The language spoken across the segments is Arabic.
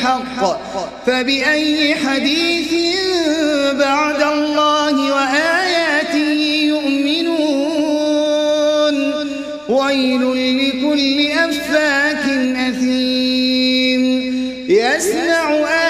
بالحق فبأي حديث بعد الله وآياته يؤمنون؟ ويل لكل أفاك أثيم. يسمع آيات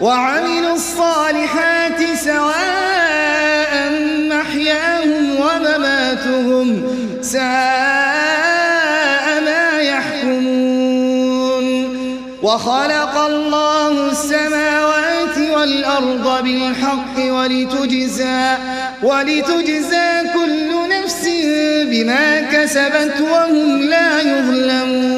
وعملوا الصالحات سواء محياهم ومماتهم ساء ما يحكمون. وخلق الله السماوات والأرض بالحق ولتجزى ولتجزى كل نفس بما كسبت وهم لا يظلمون.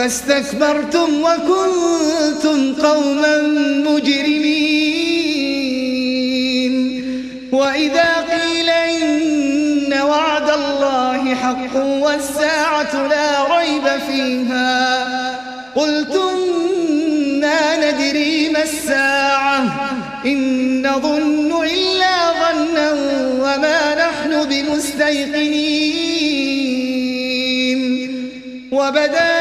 فاستكبرتم وكنتم قوما مجرمين. وإذا قيل إن وعد الله حق والساعة لا ريب فيها قلتم ما ندري ما الساعة إن نظن إلا ظنا وما نحن بمستيقنين. لهم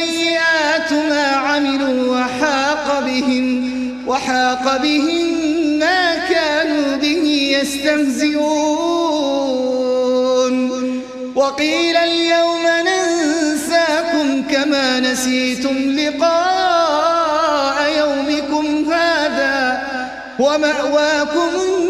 سيئات ما عملوا وحاق بهم وحاق بهم ما كانوا به يستهزئون وقيل اليوم ننساكم كما نسيتم لقاء يومكم هذا ومأواكم النار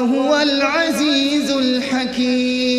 وهو العزيز الحكيم.